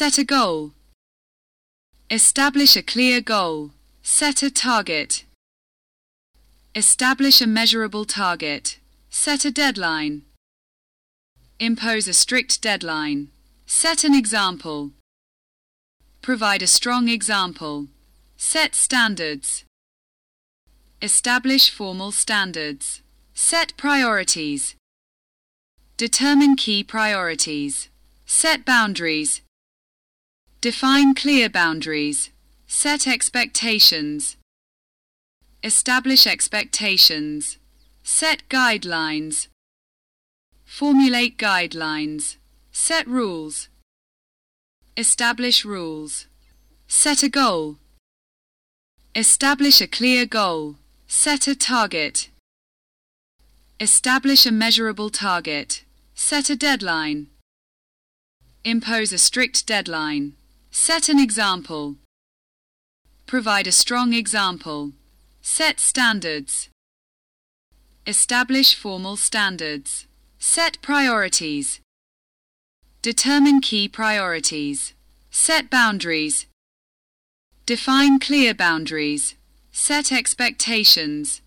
Set a goal. Establish a clear goal. Set a target. Establish a measurable target. Set a deadline. Impose a strict deadline. Set an example. Provide a strong example. Set standards. Establish formal standards. Set priorities. Determine key priorities. Set boundaries. Define clear boundaries. Set expectations. Establish expectations. Set guidelines. Formulate guidelines. Set rules. Establish rules. Set a goal. Establish a clear goal. Set a target. Establish a measurable target. Set a deadline. Impose a strict deadline. Set an example. Provide a strong example. Set standards. Establish formal standards. Set priorities. Determine key priorities. Set boundaries. Define clear boundaries. Set expectations.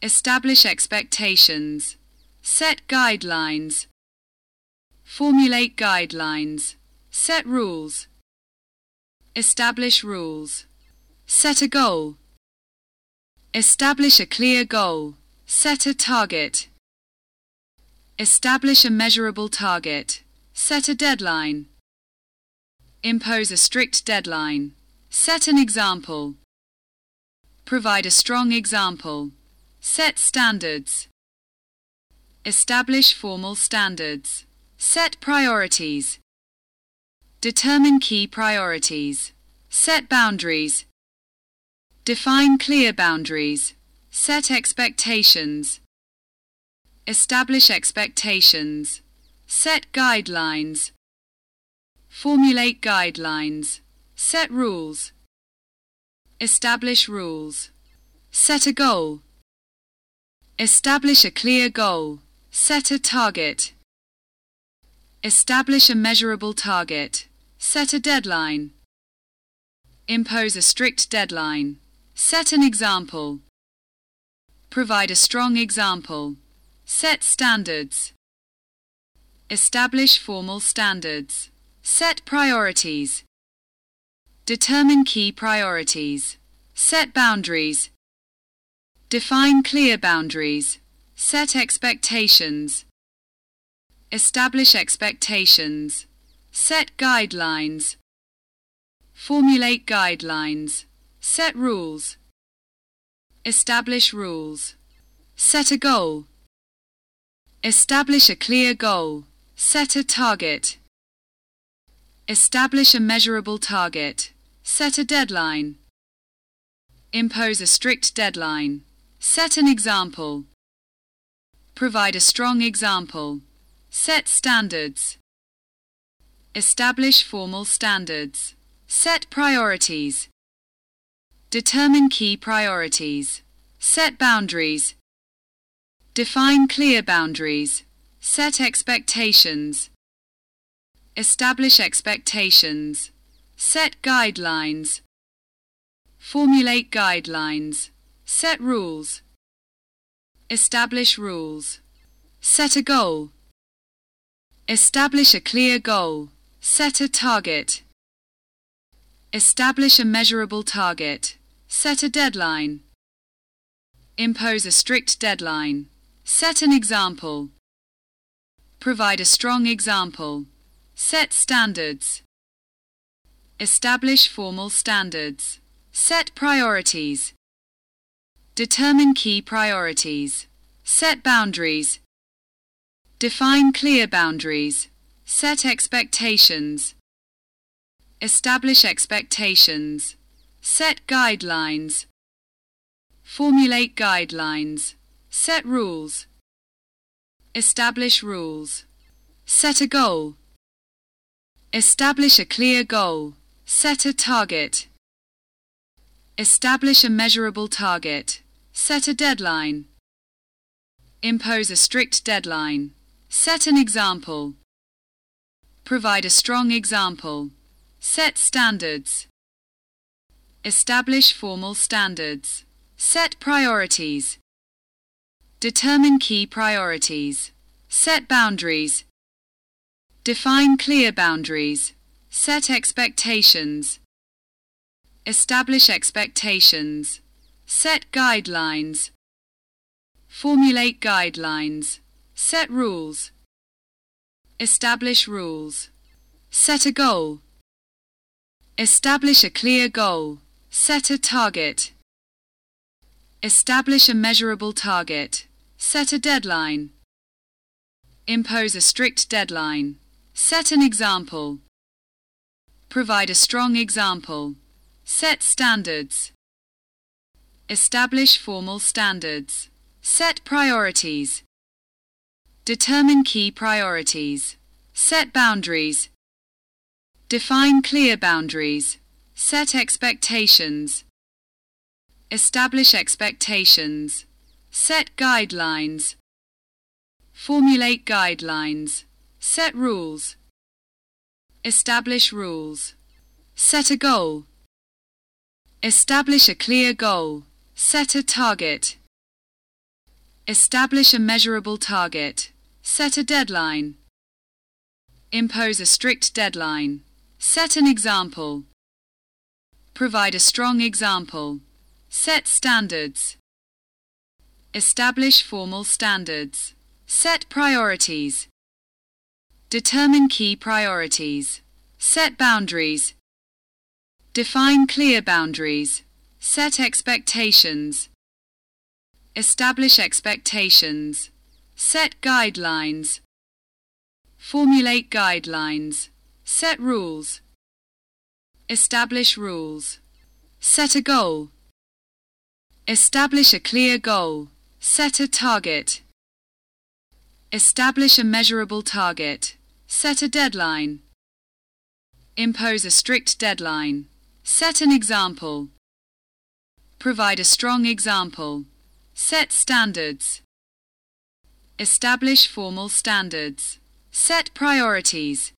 Establish expectations. Set guidelines. Formulate guidelines. Set rules. Establish rules. Set a goal. Establish a clear goal. Set a target. Establish a measurable target. Set a deadline. Impose a strict deadline. Set an example. Provide a strong example. Set standards. Establish formal standards. Set priorities. Determine key priorities. Set boundaries. Define clear boundaries. Set expectations. Establish expectations. Set guidelines. Formulate guidelines. Set rules. Establish rules. Set a goal. Establish a clear goal. Set a target. Establish a measurable target. Set a deadline. Impose a strict deadline. Set an example. Provide a strong example. Set standards. Establish formal standards. Set priorities. Determine key priorities. Set boundaries. Define clear boundaries. Set expectations. Establish expectations. Set guidelines. Formulate guidelines. Set rules. Establish rules. Set a goal. Establish a clear goal. Set a target. Establish a measurable target. Set a deadline. Impose a strict deadline. Set an example. Provide a strong example. Set standards. Establish formal standards. Set priorities. Determine key priorities. Set boundaries. Define clear boundaries. Set expectations. Establish expectations. Set guidelines. Formulate guidelines. Set rules. Establish rules. Set a goal. Establish a clear goal. Set a target. Establish a measurable target. Set a deadline. Impose a strict deadline. Set an example. Provide a strong example. Set standards. Establish formal standards. Set priorities. Determine key priorities. Set boundaries. Define clear boundaries. Set expectations. Establish expectations. Set guidelines. Formulate guidelines. Set rules. Establish rules. Set a goal. Establish a clear goal. Set a target. Establish a measurable target. Set a deadline. Impose a strict deadline. Set an example. Provide a strong example. Set standards. Establish formal standards. Set priorities. Determine key priorities. Set boundaries. Define clear boundaries. Set expectations. Establish expectations. Set guidelines. Formulate guidelines. Set rules. Establish rules. Set a goal. Establish a clear goal. Set a target. Establish a measurable target. Set a deadline. Impose a strict deadline. Set an example. Provide a strong example. Set standards. Establish formal standards. Set priorities. Determine key priorities. Set boundaries. Define clear boundaries. Set expectations. Establish expectations. Set guidelines. Formulate guidelines. Set rules. Establish rules. Set a goal. Establish a clear goal. Set a target. Establish a measurable target. Set a deadline. Impose a strict deadline. Set an example. Provide a strong example. Set standards. Establish formal standards. Set priorities. Determine key priorities. Set boundaries. Define clear boundaries. Set expectations. Establish expectations. Set guidelines. Formulate guidelines. Set rules. Establish rules. Set a goal. Establish a clear goal. Set a target. Establish a measurable target. Set a deadline. Impose a strict deadline. Set an example. Provide a strong example. Set standards. Establish formal standards. Set priorities.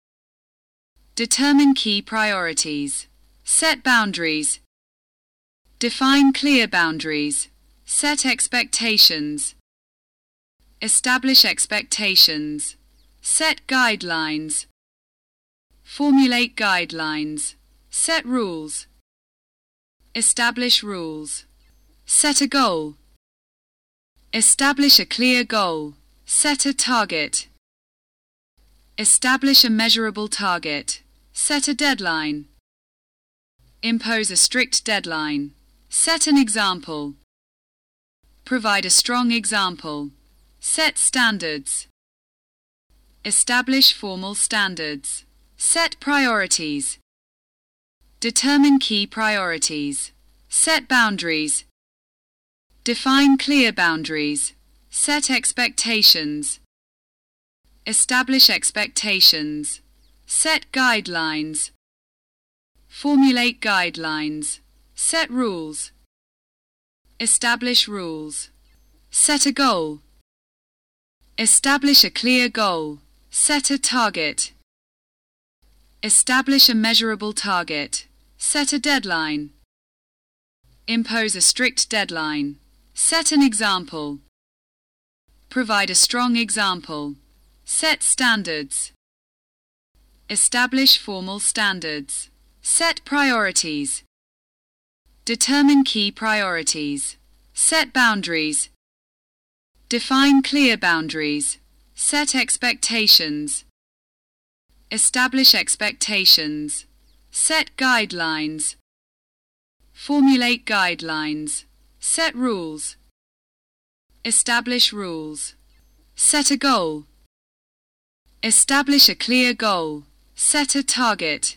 Determine key priorities. Set boundaries. Define clear boundaries. Set expectations. Establish expectations. Set guidelines. Formulate guidelines. Set rules. Establish rules. Set a goal. Establish a clear goal. Set a target. Establish a measurable target. Set a deadline. Impose a strict deadline. Set an example. Provide a strong example. Set standards. Establish formal standards. Set priorities. Determine key priorities. Set boundaries. Define clear boundaries. Set expectations. Establish expectations. Set guidelines. Formulate guidelines. Set rules. Establish rules. Set a goal. Establish a clear goal. Set a target. Establish a measurable target. Set a deadline. Impose a strict deadline. Set an example. Provide a strong example. Set standards. Establish formal standards. Set priorities. Determine key priorities. Set boundaries. Define clear boundaries. Set expectations. Establish expectations. Set guidelines. Formulate guidelines. Set rules. Establish rules. Set a goal. Establish a clear goal. Set a target.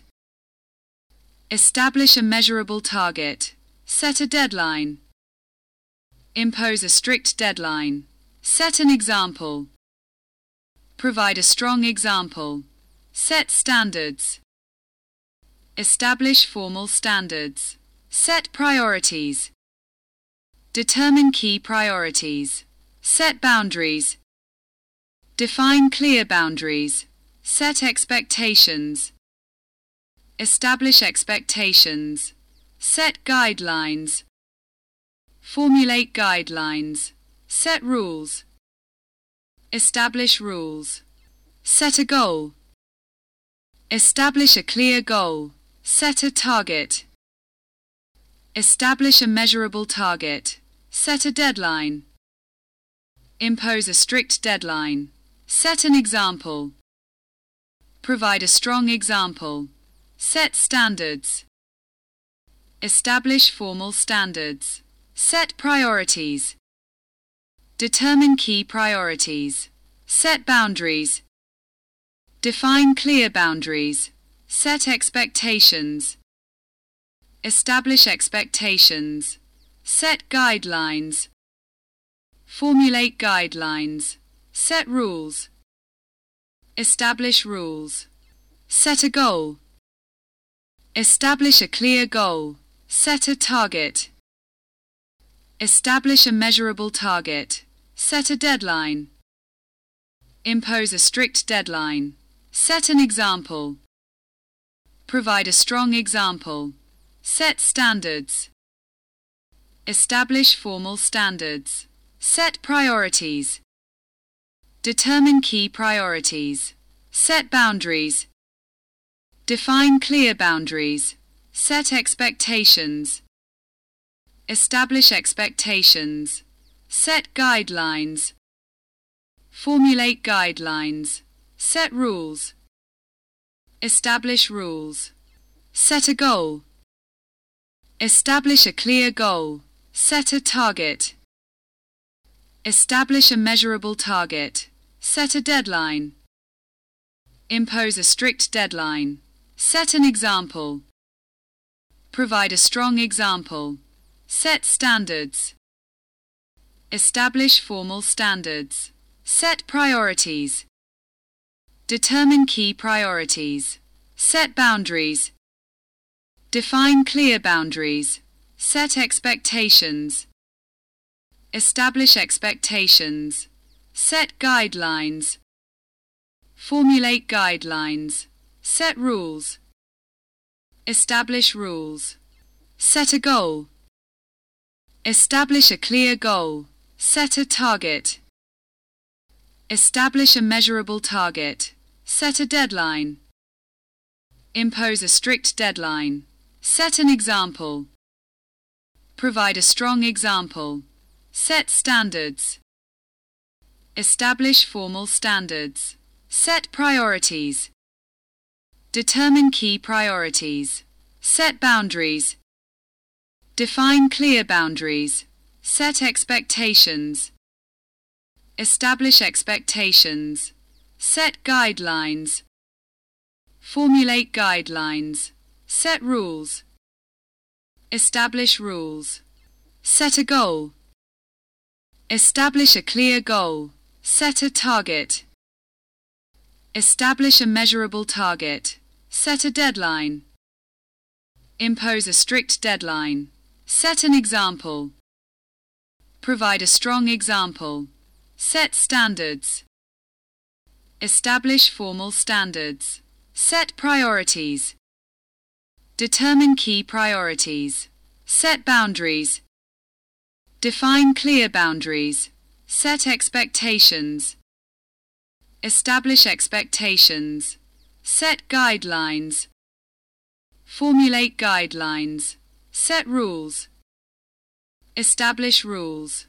Establish a measurable target. Set a deadline. Impose a strict deadline. Set an example. Provide a strong example. Set standards. Establish formal standards. Set priorities. Determine key priorities. Set boundaries. Define clear boundaries. Set expectations. Establish expectations. Set guidelines. Formulate guidelines. Set rules. Establish rules. Set a goal. Establish a clear goal. Set a target. Establish a measurable target. Set a deadline. Impose a strict deadline. Set an example. Provide a strong example. Set standards. Establish formal standards. Set priorities. Determine key priorities. Set boundaries. Define clear boundaries. Set expectations. Establish expectations. Set guidelines. Formulate guidelines. Set rules. Establish rules. Set a goal. Establish a clear goal. Set a target. Establish a measurable target. Set a deadline. Impose a strict deadline. Set an example. Provide a strong example. Set standards. Establish formal standards. Set priorities. Determine key priorities. Set boundaries. Define clear boundaries. Set expectations. Establish expectations. Set guidelines. Formulate guidelines. Set rules. Establish rules. Set a goal. Establish a clear goal. Set a target. Establish a measurable target. Set a deadline. Impose a strict deadline. Set an example. Provide a strong example. Set standards. Establish formal standards. Set priorities. Determine key priorities. Set boundaries. Define clear boundaries. Set expectations. Establish expectations. Set guidelines. Formulate guidelines. Set rules. Establish rules. Set a goal. Establish a clear goal. Set a target. Establish a measurable target. Set a deadline. Impose a strict deadline. Set an example. Provide a strong example. Set standards. Establish formal standards. Set priorities. Determine key priorities. Set boundaries. Define clear boundaries. Set expectations. Establish expectations. Set guidelines. Formulate guidelines. Set rules. Establish rules. Set a goal. Establish a clear goal. Set a target. Establish a measurable target. Set a deadline. Impose a strict deadline. Set an example. Provide a strong example. Set standards. Establish formal standards. Set priorities. Determine key priorities. Set boundaries. Define clear boundaries. Set expectations. Establish expectations. Set guidelines. Formulate guidelines. Set rules. Establish rules.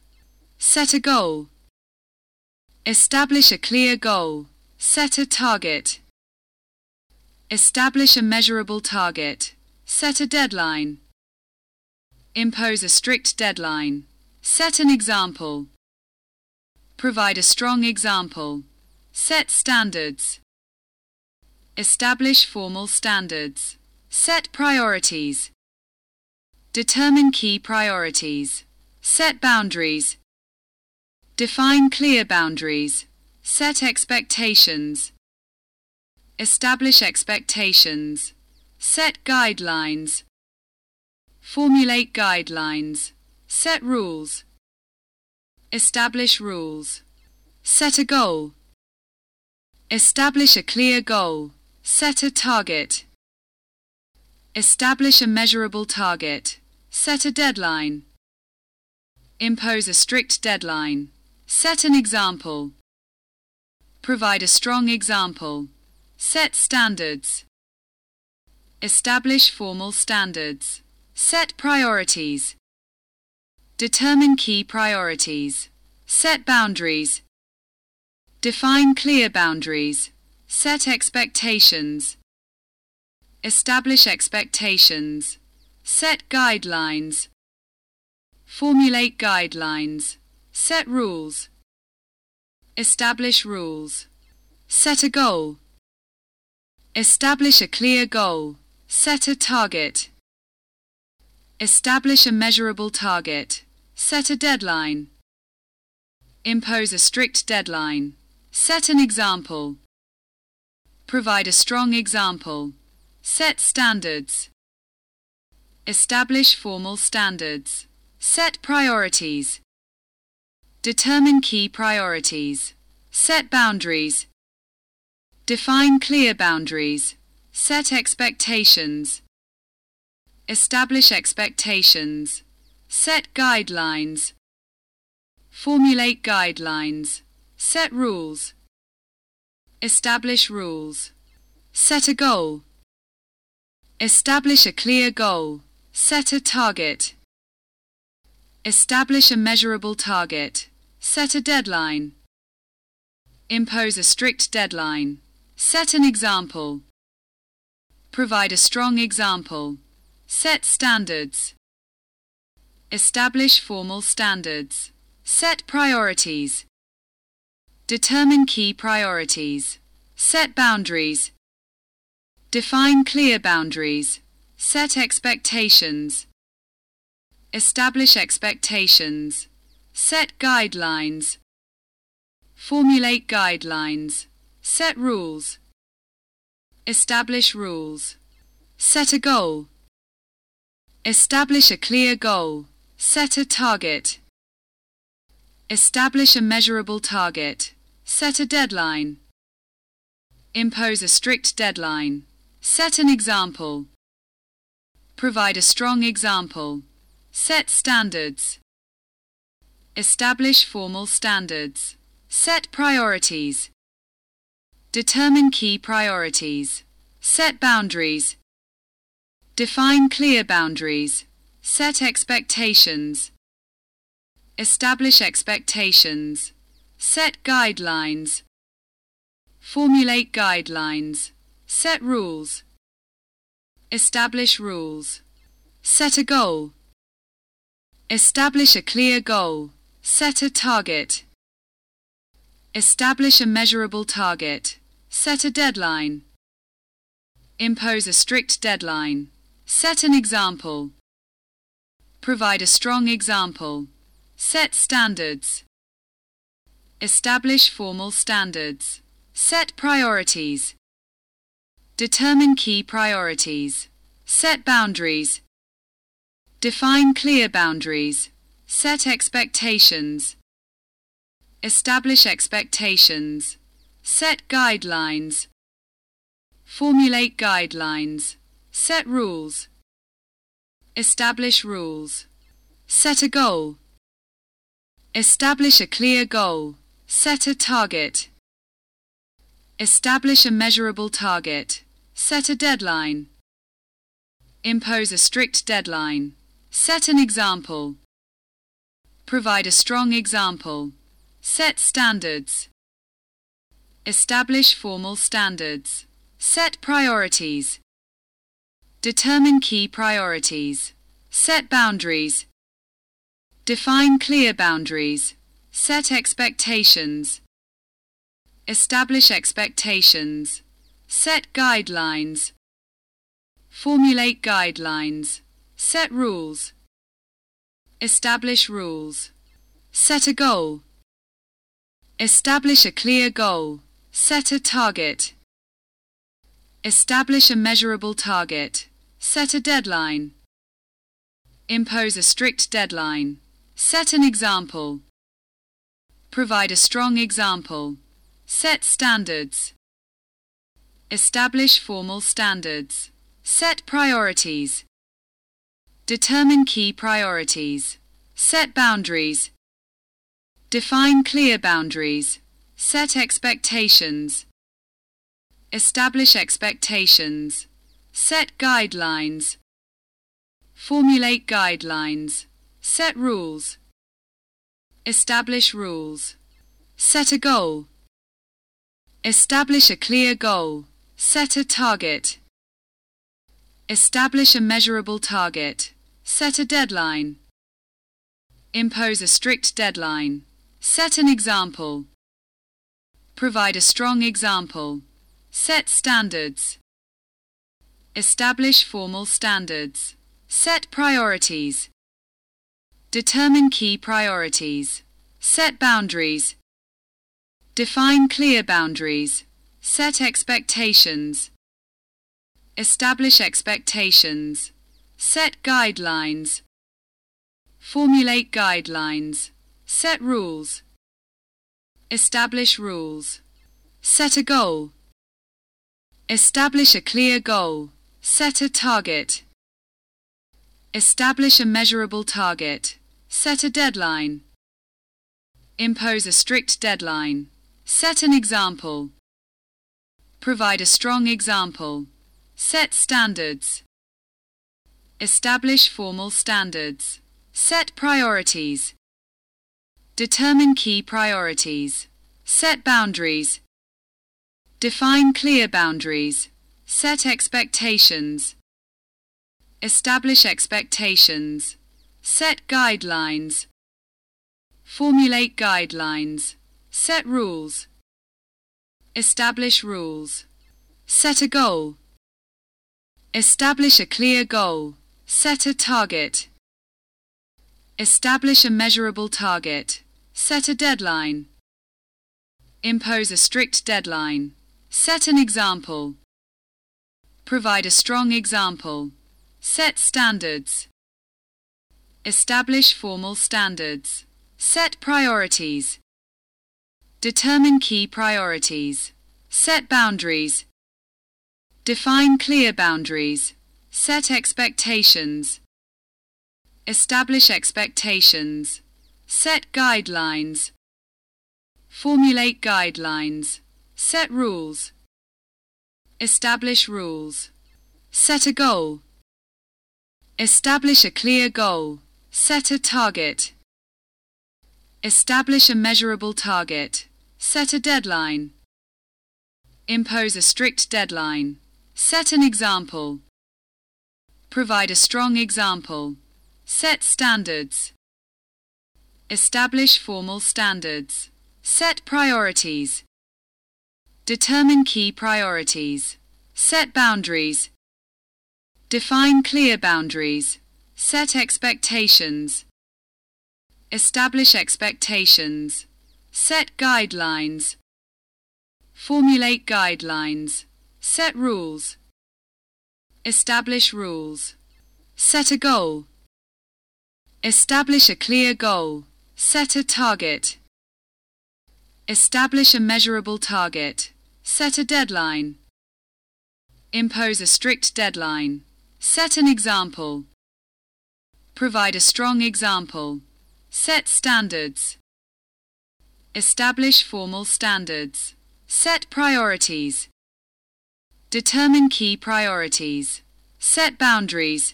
Set a goal. Establish a clear goal. Set a target. Establish a measurable target. Set a deadline. Impose a strict deadline. Set an example. Provide a strong example. Set standards. Establish formal standards. Set priorities. Determine key priorities. Set boundaries. Define clear boundaries. Set expectations. Establish expectations. Set guidelines. Formulate guidelines. Set rules. Establish rules. Set a goal. Establish a clear goal. Set a target. Establish a measurable target. Set a deadline. Impose a strict deadline. Set an example. Provide a strong example. Set standards. Establish formal standards. Set priorities. Determine key priorities. Set boundaries. Define clear boundaries. Set expectations. Establish expectations. Set guidelines. Formulate guidelines. Set rules. Establish rules. Set a goal. Establish a clear goal. Set a target. Establish a measurable target. Set a deadline. Impose a strict deadline. Set an example. Provide a strong example. Set standards. Establish formal standards. Set priorities. Determine key priorities. Set boundaries. Define clear boundaries. Set expectations. Establish expectations. Set guidelines. Formulate guidelines. Set rules. Establish rules. Set a goal. Establish a clear goal. Set a target. Establish a measurable target. Set a deadline. Impose a strict deadline. Set an example. Provide a strong example. Set standards. Establish formal standards. Set priorities. Determine key priorities. Set boundaries. Define clear boundaries. Set expectations. Establish expectations. Set guidelines. Formulate guidelines. Set rules. Establish rules. Set a goal. Establish a clear goal. Set a target. Establish a measurable target. Set a deadline. Impose a strict deadline. Set an example. Provide a strong example. Set standards. Establish formal standards. Set priorities. Determine key priorities. Set boundaries. Define clear boundaries. Set expectations. Establish expectations. Set guidelines. Formulate guidelines. Set rules. Establish rules. Set a goal. Establish a clear goal. Set a target. Establish a measurable target. Set a deadline. Impose a strict deadline. Set an example. Provide a strong example. Set standards. Establish formal standards. Set priorities. Determine key priorities. Set boundaries. Define clear boundaries. Set expectations. Establish expectations. Set guidelines. Formulate guidelines. Set rules. Establish rules. Set a goal. Establish a clear goal. Set a target. Establish a measurable target. Set a deadline. Impose a strict deadline. Set an example. Provide a strong example. Set standards. Establish formal standards. Set priorities. Determine key priorities. Set boundaries. Define clear boundaries. Set expectations. Establish expectations. Set guidelines. Formulate guidelines. Set rules. Establish rules. Set a goal. Establish a clear goal. Set a target. Establish a measurable target. Set a deadline. Impose a strict deadline. Set an example. Provide a strong example. Set standards. Establish formal standards. Set priorities. Determine key priorities. Set boundaries. Define clear boundaries. Set expectations. Establish expectations. Set guidelines. Formulate guidelines. Set rules. Establish rules. Set a goal. Establish a clear goal. Set a target. Establish a measurable target. Set a deadline. Impose a strict deadline. Set an example. Provide a strong example. Set standards. Establish formal standards. Set priorities. Determine key priorities. Set boundaries. Define clear boundaries. Set expectations. Establish expectations. Set guidelines. Formulate guidelines. Set rules. Establish rules. Set a goal. Establish a clear goal. Set a target. Establish a measurable target. Set a deadline. Impose a strict deadline. Set an example. Provide a strong example. Set standards. Establish formal standards. Set priorities. Determine key priorities. Set boundaries. Define clear boundaries. Set expectations. Establish expectations. Set guidelines. Formulate guidelines. Set rules. Establish rules. Set a goal. Establish a clear goal. Set a target. Establish a measurable target. Set a deadline. Impose a strict deadline. Set an example. Provide a strong example. Set standards. Establish formal standards. Set priorities. Determine key priorities. Set boundaries. Define clear boundaries. Set expectations. Establish expectations. Set guidelines. Formulate guidelines. Set rules. Establish rules. Set a goal. Establish a clear goal. Set a target. Establish a measurable target. Set a deadline. Impose a strict deadline. Set an example. Provide a strong example. Set standards. Establish formal standards. Set priorities. Determine key priorities. Set boundaries. Define clear boundaries. Set expectations. Establish expectations. Set guidelines. Formulate guidelines. Set rules. Establish rules. Set a goal. Establish a clear goal. Set a target. Establish a measurable target. Set a deadline. Impose a strict deadline. Set an example. Provide a strong example. Set standards. Establish formal standards. Set priorities. Determine key priorities. Set boundaries.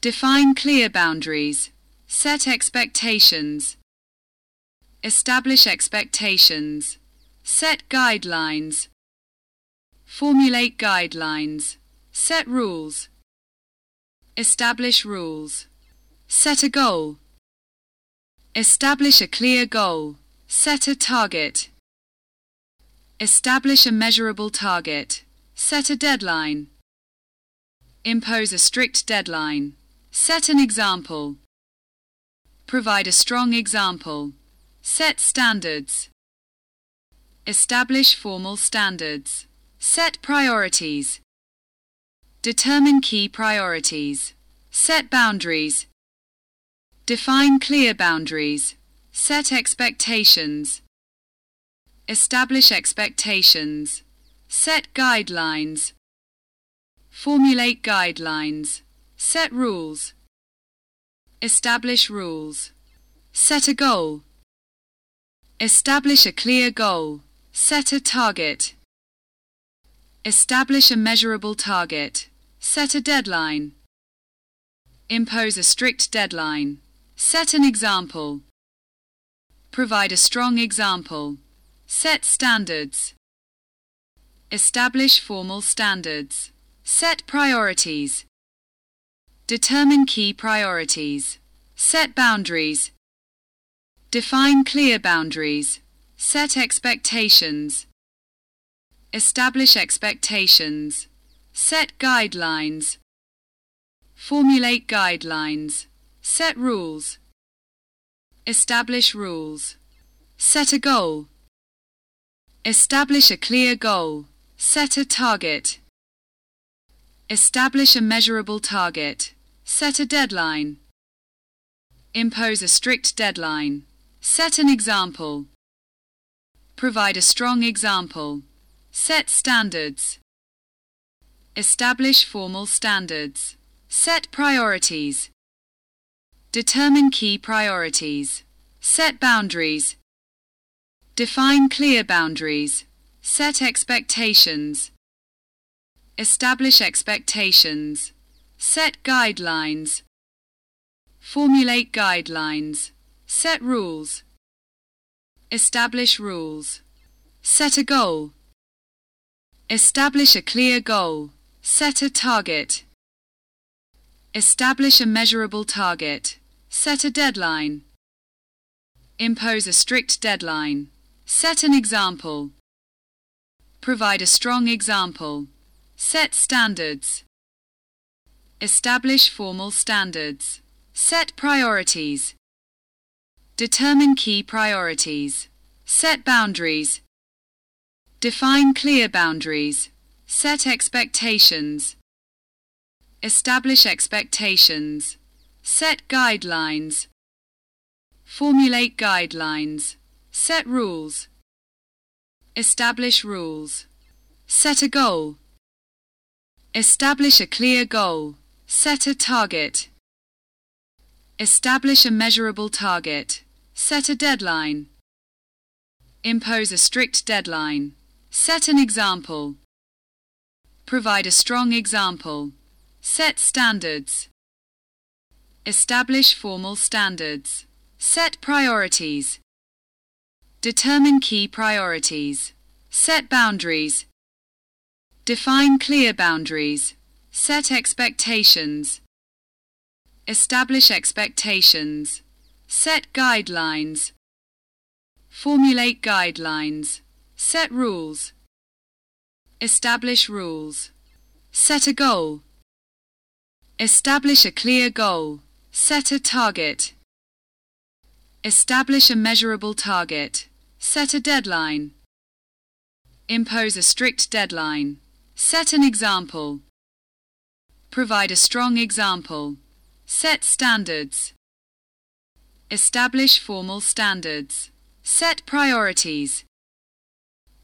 Define clear boundaries. Set expectations. Establish expectations. Set guidelines. Formulate guidelines. Set rules. Establish rules. Set a goal. Establish a clear goal. Set a target. Establish a measurable target. Set a deadline. Impose a strict deadline. Set an example. Provide a strong example. Set standards. Establish formal standards. Set priorities. Determine key priorities. Set boundaries. Define clear boundaries. Set expectations. Establish expectations. Set guidelines. Formulate guidelines. Set rules. Establish rules. Set a goal. Establish a clear goal. Set a target. Establish a measurable target. Set a deadline. Impose a strict deadline. Set an example. Provide a strong example. Set standards. Establish formal standards. Set priorities. Determine key priorities. Set boundaries. Define clear boundaries. Set expectations. Establish expectations. Set guidelines. Formulate guidelines. Set rules. Establish rules. Set a goal. Establish a clear goal. Set a target. Establish a measurable target. Set a deadline. Impose a strict deadline. Set an example. Provide a strong example. Set standards. Establish formal standards. Set priorities. Determine key priorities. Set boundaries. Define clear boundaries. Set expectations. Establish expectations. Set guidelines. Formulate guidelines. Set rules. Establish rules. Set a goal. Establish a clear goal. Set a target. Establish a measurable target. Set a deadline. Impose a strict deadline. Set an example. Provide a strong example. Set standards. Establish formal standards. Set priorities. Determine key priorities. Set boundaries. Define clear boundaries. Set expectations. Establish expectations. Set guidelines. Formulate guidelines. Set rules. Establish rules. Set a goal. Establish a clear goal. Set a target. Establish a measurable target. Set a deadline. Impose a strict deadline. Set an example. Provide a strong example. Set standards. Establish formal standards. Set priorities. Determine key priorities. Set boundaries. Define clear boundaries. Set expectations. Establish expectations. Set guidelines. Formulate guidelines. Set rules. Establish rules. Set a goal. Establish a clear goal. Set a target. Establish a measurable target. Set a deadline. Impose a strict deadline. Set an example. Provide a strong example. Set standards. Establish formal standards. Set priorities.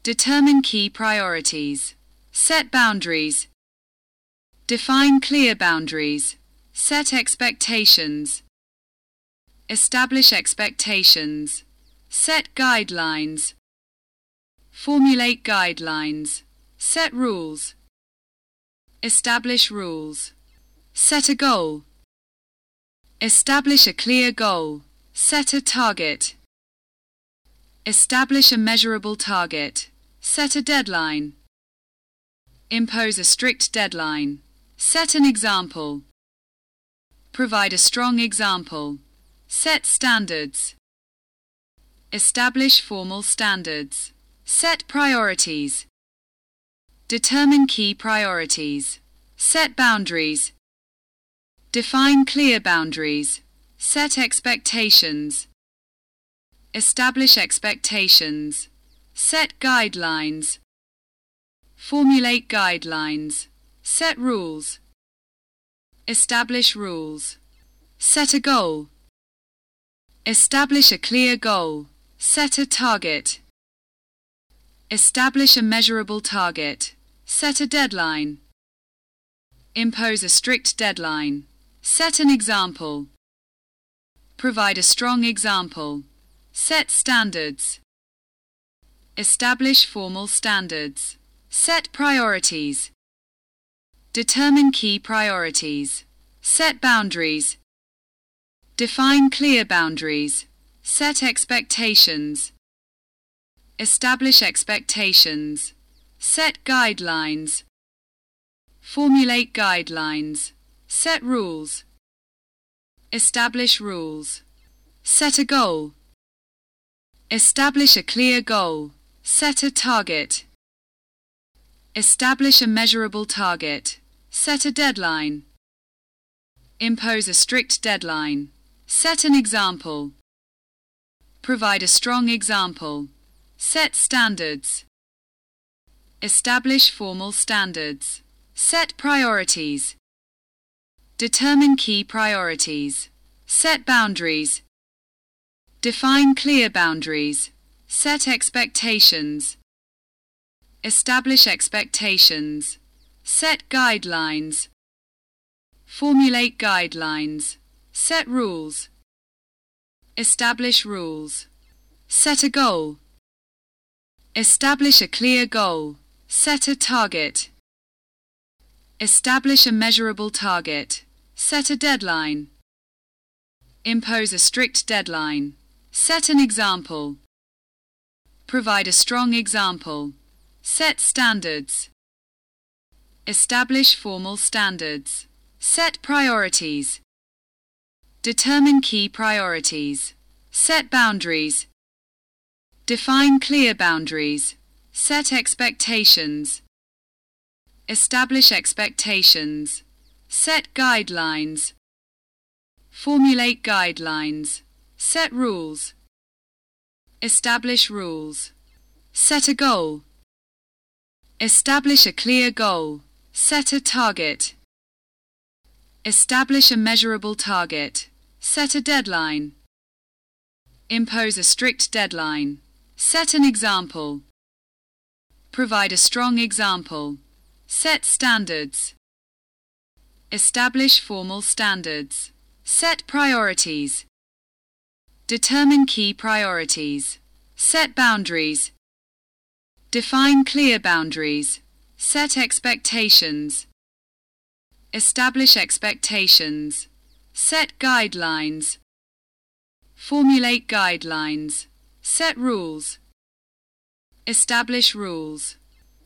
Determine key priorities. Set boundaries. Define clear boundaries. Set expectations. Establish expectations. Set guidelines. Formulate guidelines. Set rules. Establish rules. Set a goal. Establish a clear goal. Set a target. Establish a measurable target. Set a deadline. Impose a strict deadline. Set an example. Provide a strong example. Set standards. Establish formal standards. Set priorities. Determine key priorities. Set boundaries. Define clear boundaries. Set expectations. Establish expectations. Set guidelines. Formulate guidelines. Set rules. Establish rules. Set a goal. Establish a clear goal. Set a target. Establish a measurable target. Set a deadline. Impose a strict deadline. Set an example. Provide a strong example. Set standards. Establish formal standards. Set priorities. Determine key priorities. Set boundaries. Define clear boundaries. Set expectations. Establish expectations. Set guidelines. Formulate guidelines. Set rules. Establish rules. Set a goal. Establish a clear goal. Set a target. Establish a measurable target. Set a deadline. Impose a strict deadline. Set an example. Provide a strong example. Set standards. Establish formal standards. Set priorities. Determine key priorities. Set boundaries. Define clear boundaries. Set expectations. Establish expectations. Set guidelines. Formulate guidelines. Set rules. Establish rules. Set a goal. Establish a clear goal. Set a target. Establish a measurable target. Set a deadline. Impose a strict deadline. Set an example. Provide a strong example. Set standards. Establish formal standards. Set priorities. Determine key priorities. Set boundaries. Define clear boundaries. Set expectations. Establish expectations. Set guidelines. Formulate guidelines. Set rules. Establish rules. Set a goal. Establish a clear goal. Set a target. Establish a measurable target. Set a deadline. Impose a strict deadline. Set an example. Provide a strong example. Set standards. Establish formal standards. Set priorities. Determine key priorities. Set boundaries. Define clear boundaries. Set expectations. Establish expectations. Set guidelines. Formulate guidelines. Set rules. Establish rules.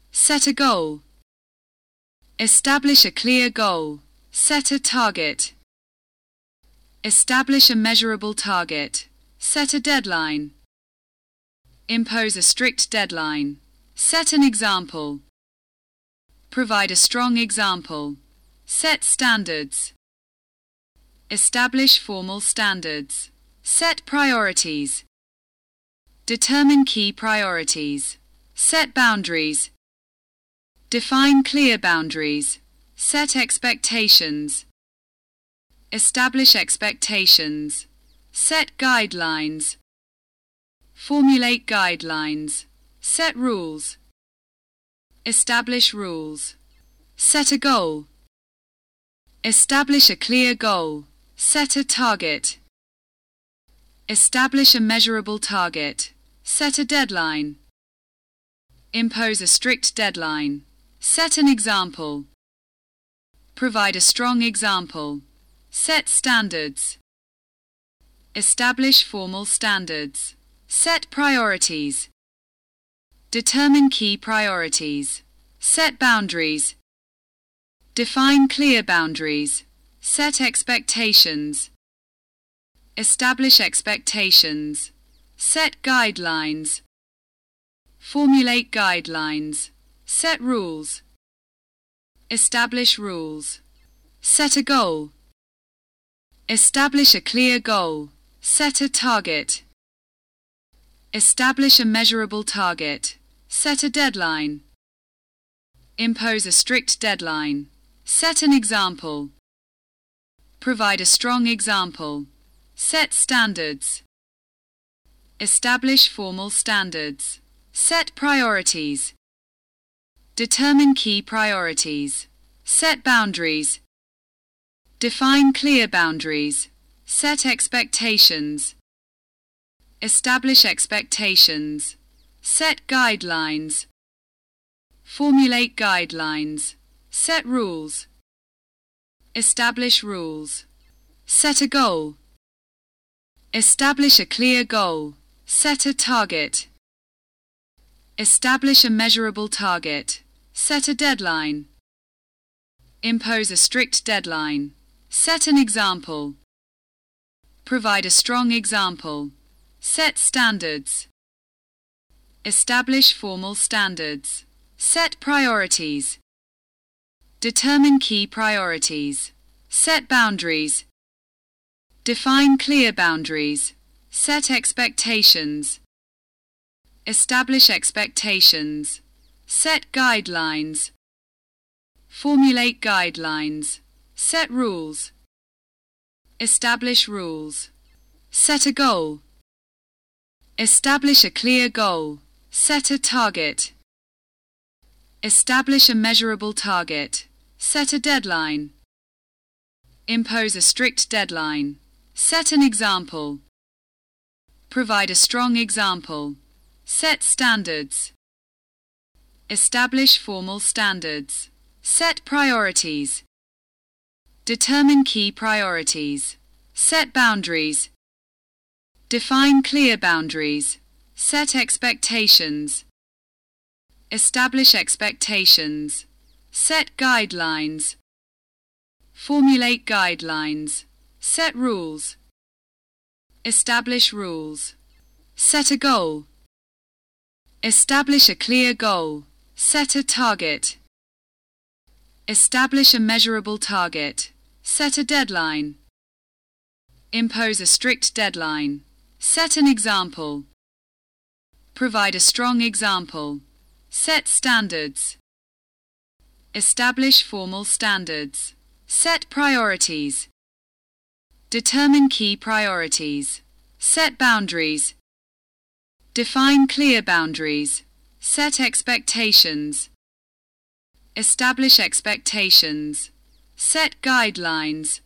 Set a goal. Establish a clear goal. Set a target. Establish a measurable target. Set a deadline. Impose a strict deadline. Set an example. Provide a strong example. Set standards. Establish formal standards. Set priorities. Determine key priorities. Set boundaries. Define clear boundaries. Set expectations. Establish expectations. Set guidelines. Formulate guidelines. Set rules. Establish rules. Set a goal. Establish a clear goal. Set a target. Establish a measurable target. Set a deadline. Impose a strict deadline. Set an example. Provide a strong example. Set standards. Establish formal standards. Set priorities. Determine key priorities. Set boundaries. Define clear boundaries. Set expectations. Establish expectations. Set guidelines. Formulate guidelines. Set rules. Establish rules. Set a goal. Establish a clear goal. Set a target. Establish a measurable target. Set a deadline. Impose a strict deadline. Set an example. Provide a strong example. Set standards. Establish formal standards. Set priorities. Determine key priorities. Set boundaries. Define clear boundaries. Set expectations. Establish expectations. Set guidelines. Formulate guidelines. Set rules. Establish rules. Set a goal. Establish a clear goal. Set a target. Establish a measurable target. Set a deadline. Impose a strict deadline. Set an example. Provide a strong example. Set standards. Establish formal standards. Set priorities. Determine key priorities. Set boundaries. Define clear boundaries. Set expectations. Establish expectations. Set guidelines. Formulate guidelines. Set rules. Establish rules. Set a goal. Establish a clear goal. Set a target. Establish a measurable target. Set a deadline. Impose a strict deadline. Set an example. Provide a strong example. Set standards. Establish formal standards. Set priorities. Determine key priorities. Set boundaries. Define clear boundaries. Set expectations. Establish expectations. Set guidelines. Formulate guidelines. Set rules. Establish rules. Set a goal. Establish a clear goal. Set a target. Establish a measurable target. Set a deadline. Impose a strict deadline. Set an example. Provide a strong example. Set standards. Establish formal standards. Set priorities. Determine key priorities. Set boundaries. Define clear boundaries. Set expectations. Establish expectations. Set guidelines.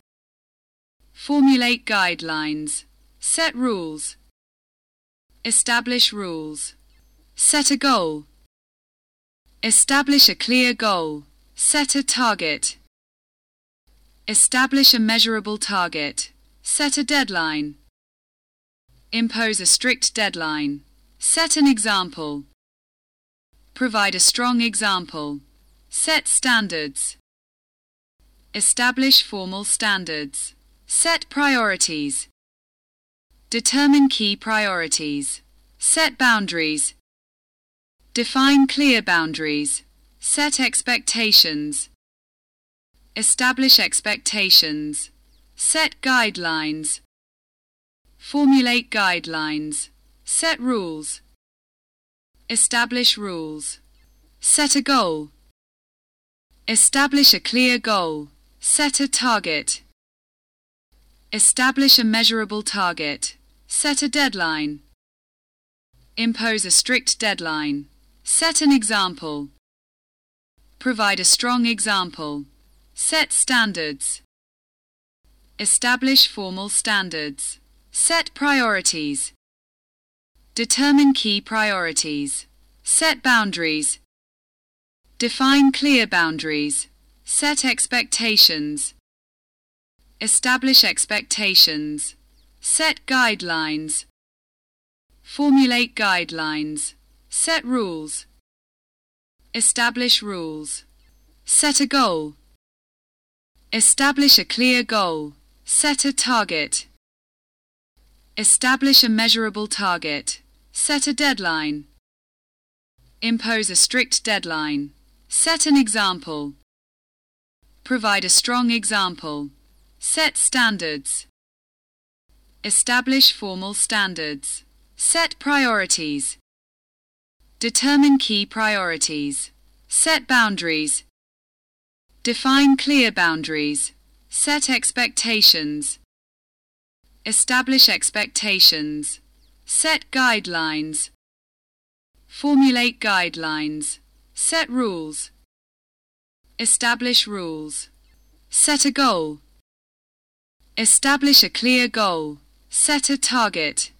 Formulate guidelines. Set rules. Establish rules. Set a goal. Establish a clear goal. Set a target. Establish a measurable target. Set a deadline. Impose a strict deadline. Set an example. Provide a strong example. Set standards. Establish formal standards. Set priorities. Determine key priorities. Set boundaries. Define clear boundaries. Set expectations. Establish expectations. Set guidelines. Formulate guidelines. Set rules. Establish rules. Set a goal. Establish a clear goal. Set a target. Establish a measurable target. Set a deadline. Impose a strict deadline. Set an example. Provide a strong example. Set standards. Establish formal standards. Set priorities. Determine key priorities. Set boundaries. Define clear boundaries. Set expectations. Establish expectations. Set guidelines. Formulate guidelines. Set rules. Establish rules. Set a goal. Establish a clear goal. Set a target. Establish a measurable target. Set a deadline. Impose a strict deadline. Set an example. Provide a strong example. Set standards. Establish formal standards. Set priorities. Determine key priorities. Set boundaries. Define clear boundaries. Set expectations. Establish expectations. Set guidelines. Formulate guidelines. Set rules. Establish rules. Set a goal. Establish a clear goal. Set a target.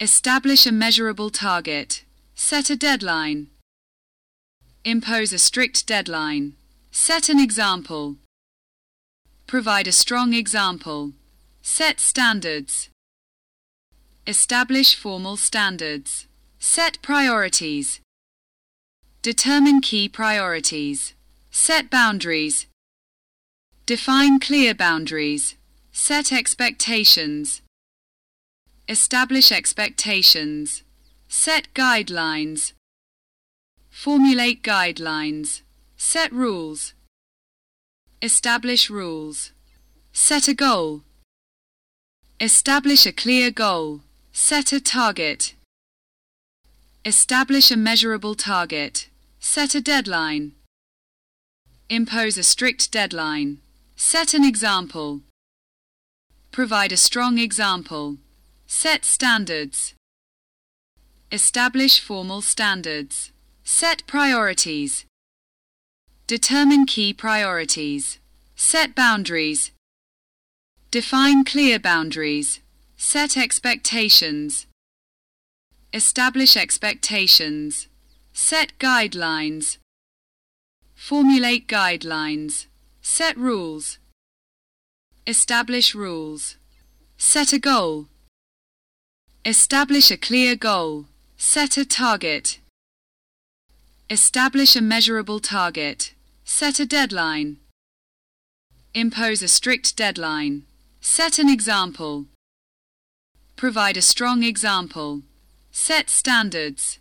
Establish a measurable target. Set a deadline. Impose a strict deadline. Set an example. Provide a strong example. Set standards. Establish formal standards. Set priorities. Determine key priorities. Set boundaries. Define clear boundaries. Set expectations. Establish expectations. Set guidelines. Formulate guidelines. Set rules. Establish rules. Set a goal. Establish a clear goal. Set a target. Establish a measurable target. Set a deadline. Impose a strict deadline. Set an example. Provide a strong example. Set standards. Establish formal standards. Set priorities. Determine key priorities. Set boundaries. Define clear boundaries. Set expectations. Establish expectations. Set guidelines. Formulate guidelines. Set rules. Establish rules. Set a goal. Establish a clear goal. Set a target. Establish a measurable target. Set a deadline. Impose a strict deadline. Set an example. Provide a strong example. Set standards.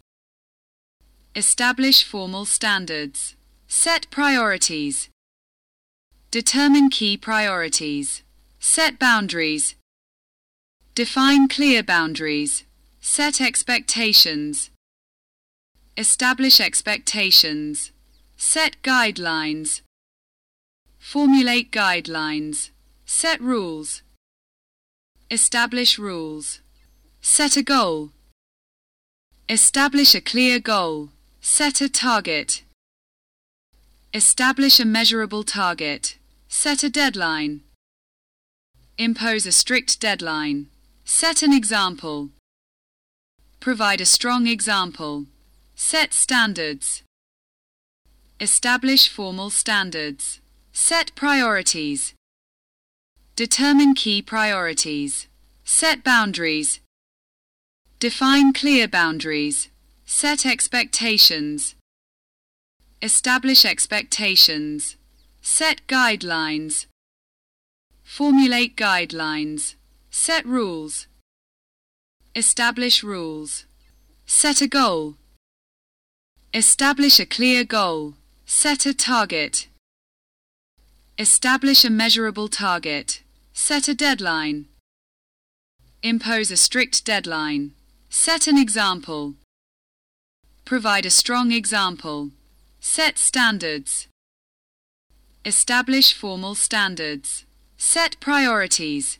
Establish formal standards. Set priorities. Determine key priorities. Set boundaries. Define clear boundaries. Set expectations. Establish expectations. Set guidelines. Formulate guidelines. Set rules. Establish rules. Set a goal. Establish a clear goal. Set a target. Establish a measurable target. Set a deadline. Impose a strict deadline. Set an example. Provide a strong example. Set standards. Establish formal standards. Set priorities. Determine key priorities. Set boundaries. Define clear boundaries. Set expectations. Establish expectations. Set guidelines. Formulate guidelines. Set rules. Establish rules. Set a goal. Establish a clear goal. Set a target. Establish a measurable target. Set a deadline. Impose a strict deadline. Set an example. Provide a strong example. Set standards. Establish formal standards. Set priorities.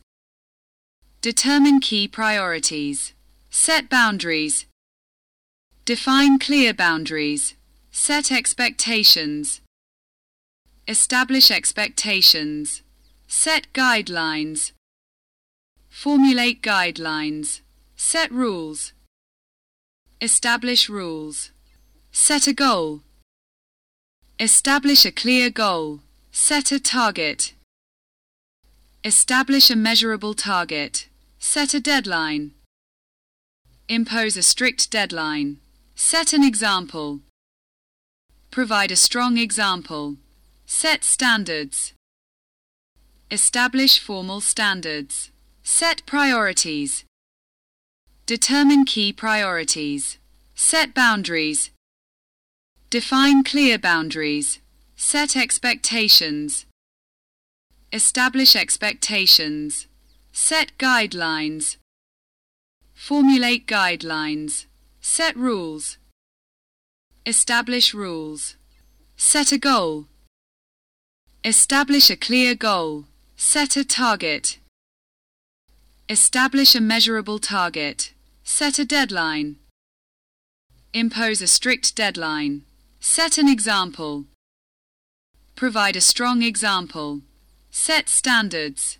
Determine key priorities. Set boundaries. Define clear boundaries. Set expectations. Establish expectations. Set guidelines. Formulate guidelines. Set rules. Establish rules. Set a goal. Establish a clear goal. Set a target. Establish a measurable target. Set a deadline. Impose a strict deadline. Set an example. Provide a strong example. Set standards. Establish formal standards. Set priorities. Determine key priorities. Set boundaries. Define clear boundaries. Set expectations. Establish expectations. Set guidelines. Formulate guidelines. Set rules. Establish rules. Set a goal. Establish a clear goal. Set a target. Establish a measurable target. Set a deadline. Impose a strict deadline. Set an example. Provide a strong example. Set standards.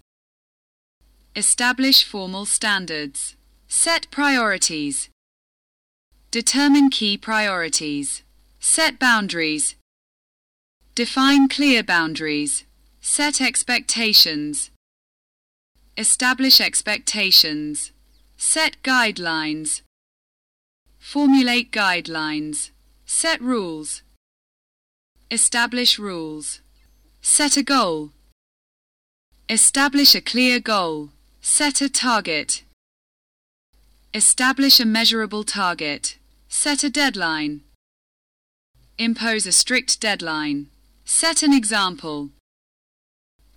Establish formal standards. Set priorities. Determine key priorities. Set boundaries. Define clear boundaries. Set expectations. Establish expectations. Set guidelines. Formulate guidelines. Set rules. Establish rules. Set a goal. Establish a clear goal. Set a target. Establish a measurable target. Set a deadline. Impose a strict deadline. Set an example.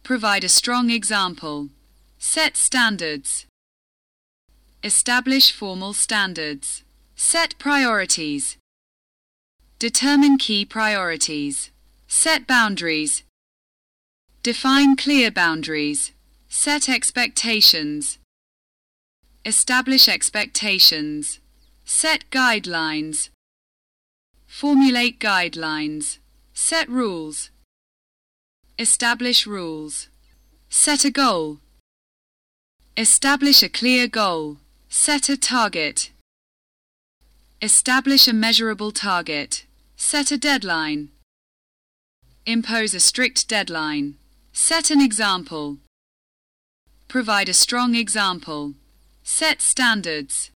Provide a strong example. Set standards. Establish formal standards. Set priorities. Determine key priorities. Set boundaries. Define clear boundaries. Set expectations. Establish expectations. Set guidelines. Formulate guidelines. Set rules. Establish rules. Set a goal. Establish a clear goal. Set a target. Establish a measurable target. Set a deadline. Impose a strict deadline. Set an example. Provide a strong example. Set standards.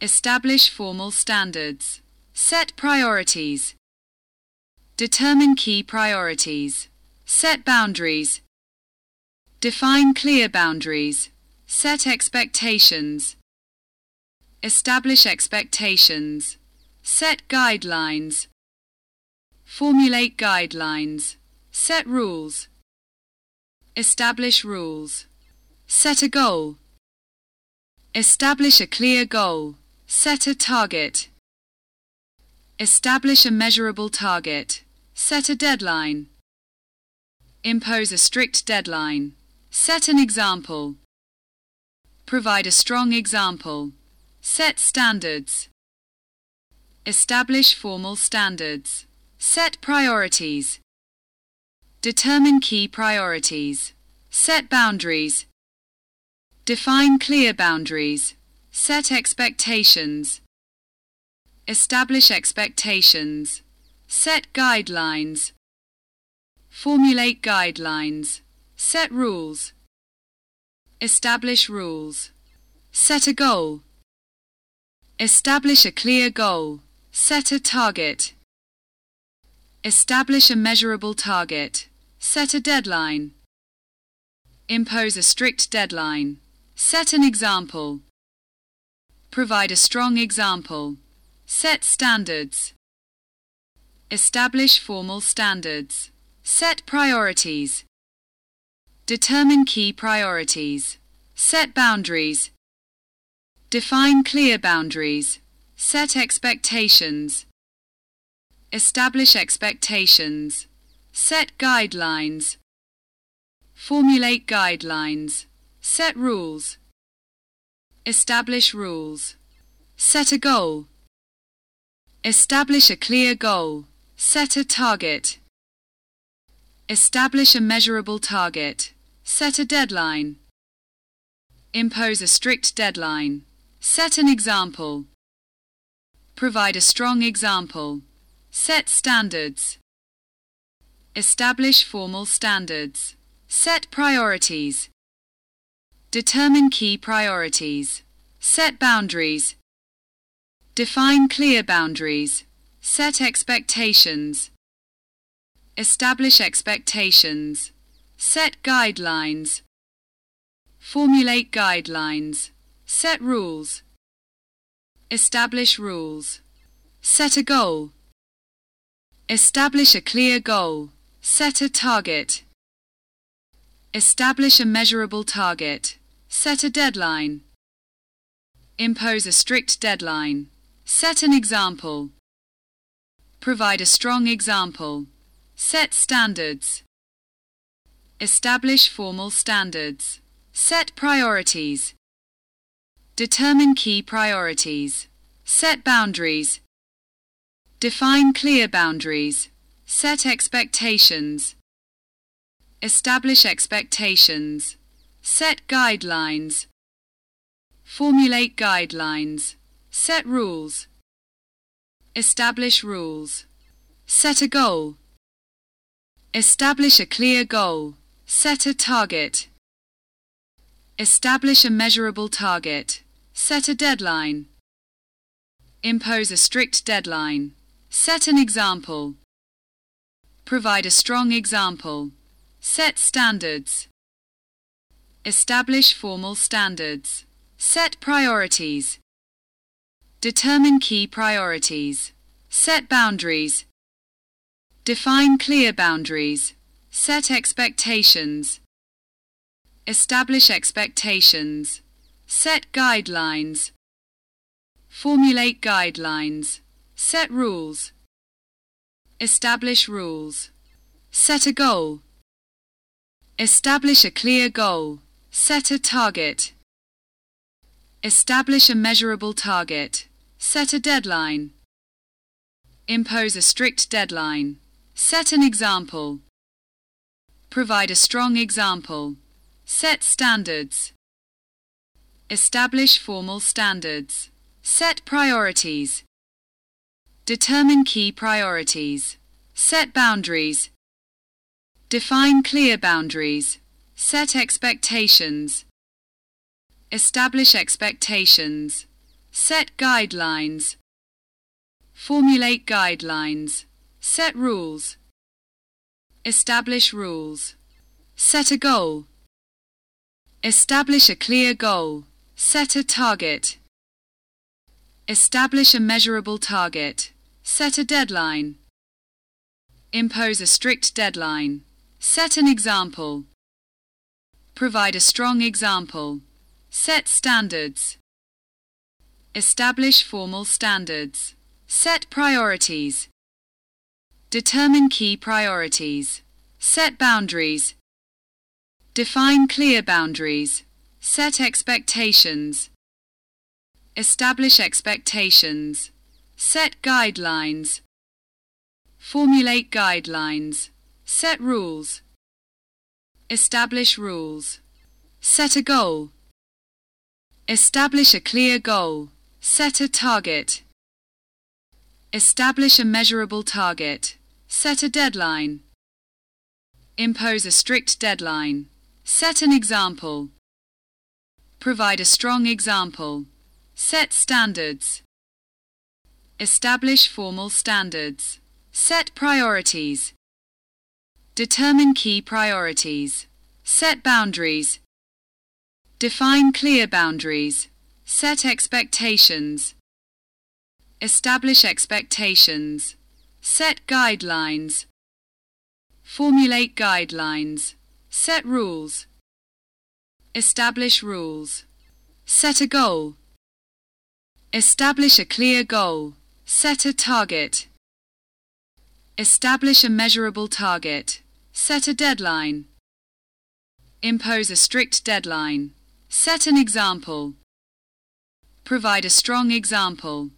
Establish formal standards. Set priorities. Determine key priorities. Set boundaries. Define clear boundaries. Set expectations. Establish expectations. Set guidelines. Formulate guidelines. Set rules. Establish rules. Set a goal. Establish a clear goal. Set a target. Establish a measurable target. Set a deadline. Impose a strict deadline. Set an example. Provide a strong example. Set standards. Establish formal standards. Set priorities. Determine key priorities. Set boundaries. Define clear boundaries. Set expectations. Establish expectations. Set guidelines. Formulate guidelines. Set rules. Establish rules. Set a goal. Establish a clear goal. Set a target. Establish a measurable target. Set a deadline. Impose a strict deadline. Set an example. Provide a strong example. Set standards. Establish formal standards. Set priorities. Determine key priorities. Set boundaries. Define clear boundaries. Set expectations. Establish expectations. Set guidelines. Formulate guidelines. Set rules. Establish rules. Set a goal. Establish a clear goal. Set a target. Establish a measurable target. Set a deadline. Impose a strict deadline. Set an example. Provide a strong example. Set standards. Establish formal standards. Set priorities. Determine key priorities. Set boundaries. Define clear boundaries. Set expectations. Establish expectations. Set guidelines. Formulate guidelines. Set rules. Establish rules. Set a goal. Establish a clear goal. Set a target. Establish a measurable target. Set a deadline. Impose a strict deadline. Set an example. Provide a strong example. Set standards. Establish formal standards. Set priorities. Determine key priorities. Set boundaries. Define clear boundaries. Set expectations. Establish expectations. Set guidelines. Formulate guidelines. Set rules. Establish rules. Set a goal. Establish a clear goal. Set a target. Establish a measurable target. Set a deadline. Impose a strict deadline. Set an example. Provide a strong example. Set standards. Establish formal standards. Set priorities. Determine key priorities. Set boundaries. Define clear boundaries. Set expectations. Establish expectations. Set guidelines. Formulate guidelines. Set rules. Establish rules. Set a goal. Establish a clear goal. Set a target. Establish a measurable target. Set a deadline. Impose a strict deadline. Set an example. Provide a strong example. Set standards. Establish formal standards. Set priorities. Determine key priorities. Set boundaries. Define clear boundaries. Set expectations. Establish expectations. Set guidelines. Formulate guidelines. Set rules. Establish rules. Set a goal. Establish a clear goal. Set a target. Establish a measurable target. Set a deadline. Impose a strict deadline. Set an example. Provide a strong example. Set standards. Establish formal standards. Set priorities. Determine key priorities. Set boundaries. Define clear boundaries. Set expectations. Establish expectations. Set guidelines. Formulate guidelines. Set rules. Establish rules. Set a goal. Establish a clear goal. Set a target. Establish a measurable target. Set a deadline. Impose a strict deadline. Set an example. Provide a strong example. Set standards. Establish formal standards. Set priorities. Determine key priorities. Set boundaries. Define clear boundaries. Set expectations. Establish expectations. Set guidelines. Formulate guidelines. Set rules. Establish rules. Set a goal. Establish a clear goal. Set a target. Establish a measurable target. Set a deadline. Impose a strict deadline. Set an example. Provide a strong example.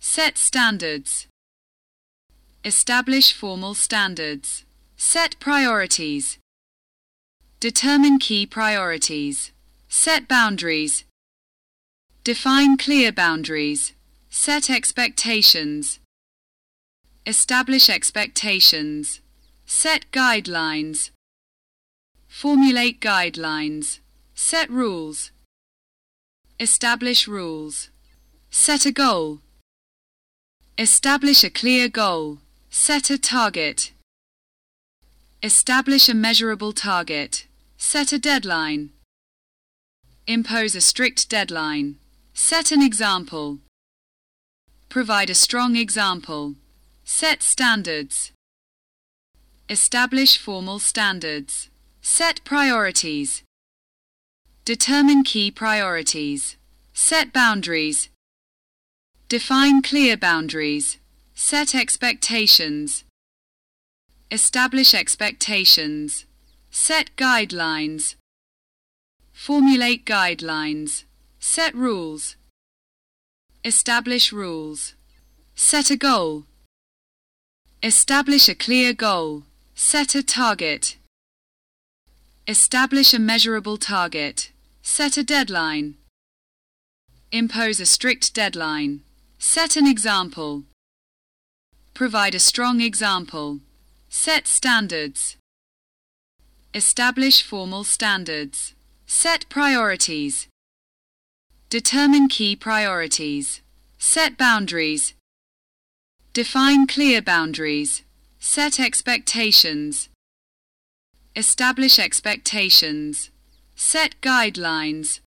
Set standards. Establish formal standards. Set priorities. Determine key priorities. Set boundaries. Define clear boundaries. Set expectations. Establish expectations. Set guidelines. Formulate guidelines. Set rules. Establish rules. Set a goal. Establish a clear goal. Set a target. Establish a measurable target. Set a deadline. Impose a strict deadline. Set an example. Provide a strong example. Set standards. Establish formal standards. Set priorities. Determine key priorities. Set boundaries. Define clear boundaries. Set expectations. Establish expectations. Set guidelines. Formulate guidelines. Set rules. Establish rules. Set a goal. Establish a clear goal. Set a target. Establish a measurable target. Set a deadline. Impose a strict deadline. Set an example. Provide a strong example. Set standards. Establish formal standards. Set priorities. Determine key priorities. Set boundaries. Define clear boundaries. Set expectations. Establish expectations. Set guidelines.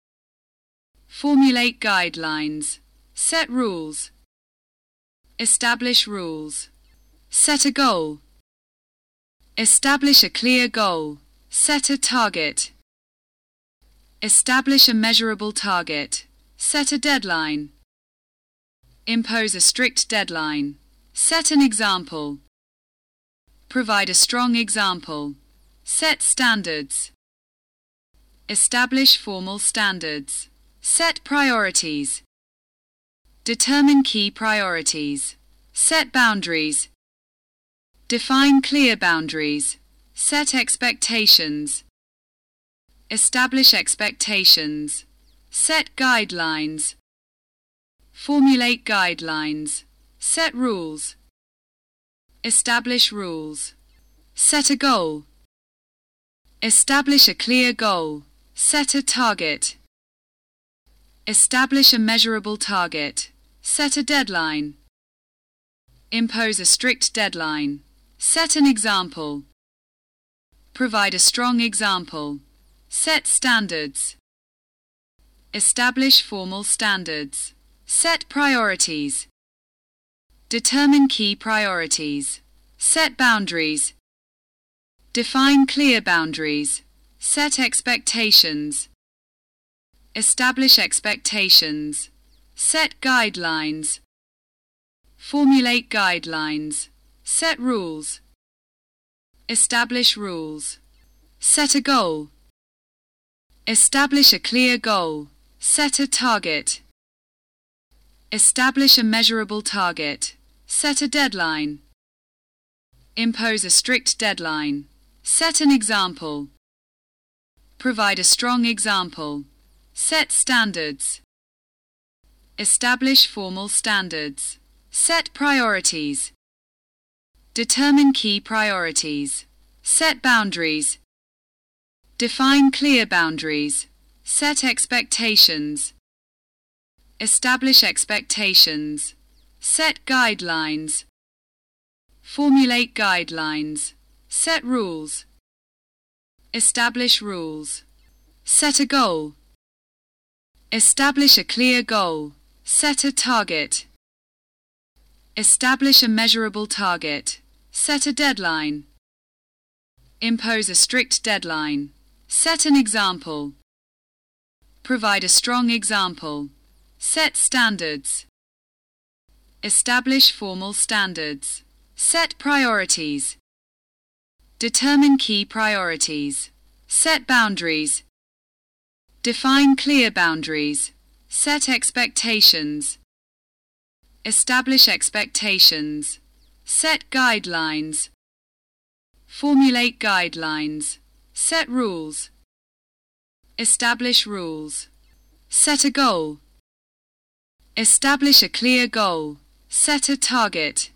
Formulate guidelines. Set rules. Establish rules. Set a goal. Establish a clear goal. Set a target. Establish a measurable target. Set a deadline. Impose a strict deadline. Set an example. Provide a strong example. Set standards. Establish formal standards. Set priorities. Determine key priorities. Set boundaries. Define clear boundaries. Set expectations. Establish expectations. Set guidelines. Formulate guidelines. Set rules. Establish rules. Set a goal. Establish a clear goal. Set a target. Establish a measurable target. Set a deadline. Impose a strict deadline. Set an example. Provide a strong example. Set standards. Establish formal standards. Set priorities. Determine key priorities. Set boundaries. Define clear boundaries. Set expectations. Establish expectations. Set guidelines. Formulate guidelines. Set rules. Establish rules. Set a goal. Establish a clear goal. Set a target. Establish a measurable target. Set a deadline. Impose a strict deadline. Set an example. Provide a strong example. Set standards. Establish formal standards. Set priorities. Determine key priorities. Set boundaries. Define clear boundaries. Set expectations. Establish expectations. Set guidelines. Formulate guidelines. Set rules. Establish rules. Set a goal. Establish a clear goal. Set a target. Establish a measurable target. Set a deadline. Impose a strict deadline. Set an example. Provide a strong example. Set standards. Establish formal standards. Set priorities. Determine key priorities. Set boundaries. Define clear boundaries. Set expectations. Establish expectations. Set guidelines. Formulate guidelines. Set rules. Establish rules. Set a goal. Establish a clear goal. Set a target.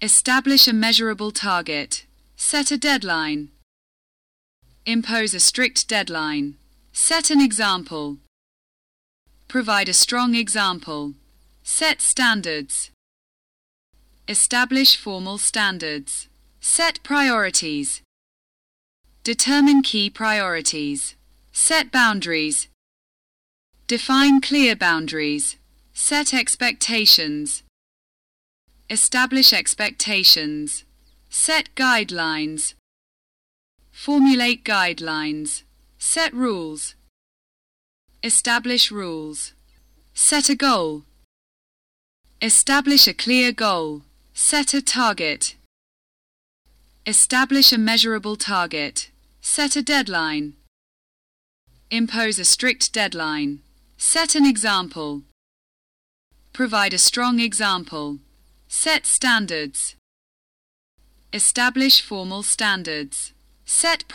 Establish a measurable target. Set a deadline. Impose a strict deadline. Set an example. Provide a strong example. Set standards. Establish formal standards. Set priorities. Determine key priorities. Set boundaries. Define clear boundaries. Set expectations. Establish expectations. Set guidelines. Formulate guidelines. Set rules. Establish rules. Set a goal. Establish a clear goal. Set a target. Establish a measurable target. Set a deadline. Impose a strict deadline. Set an example. Provide a strong example. Set standards. Establish formal standards. Set